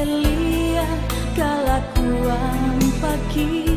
Elia kalah kuang pagi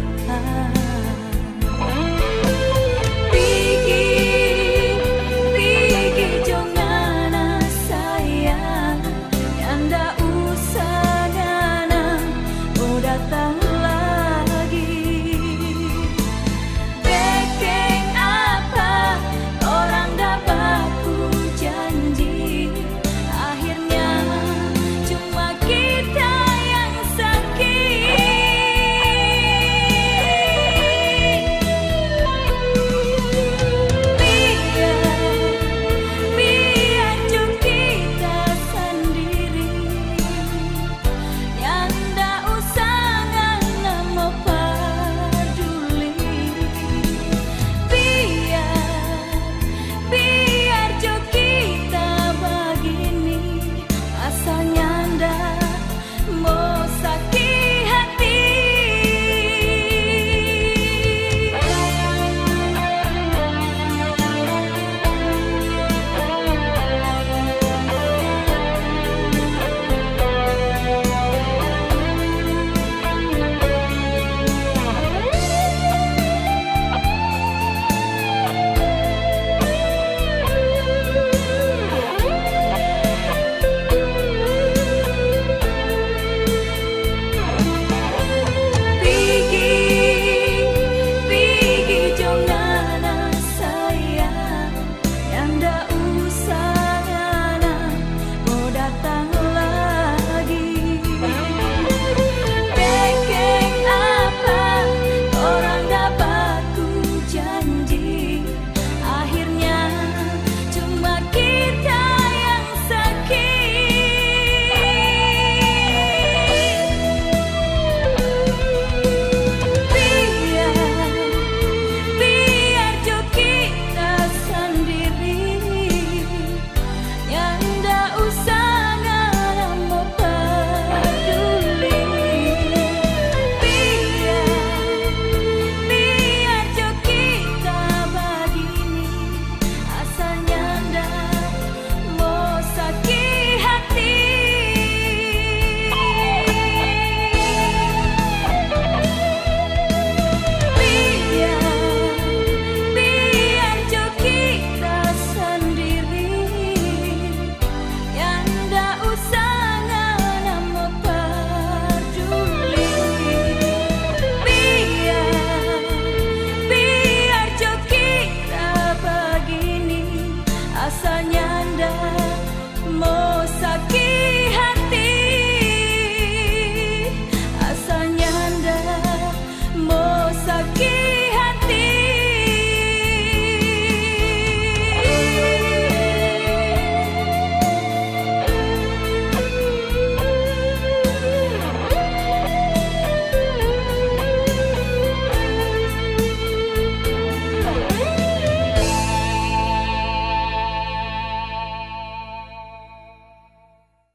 anda mau sakit?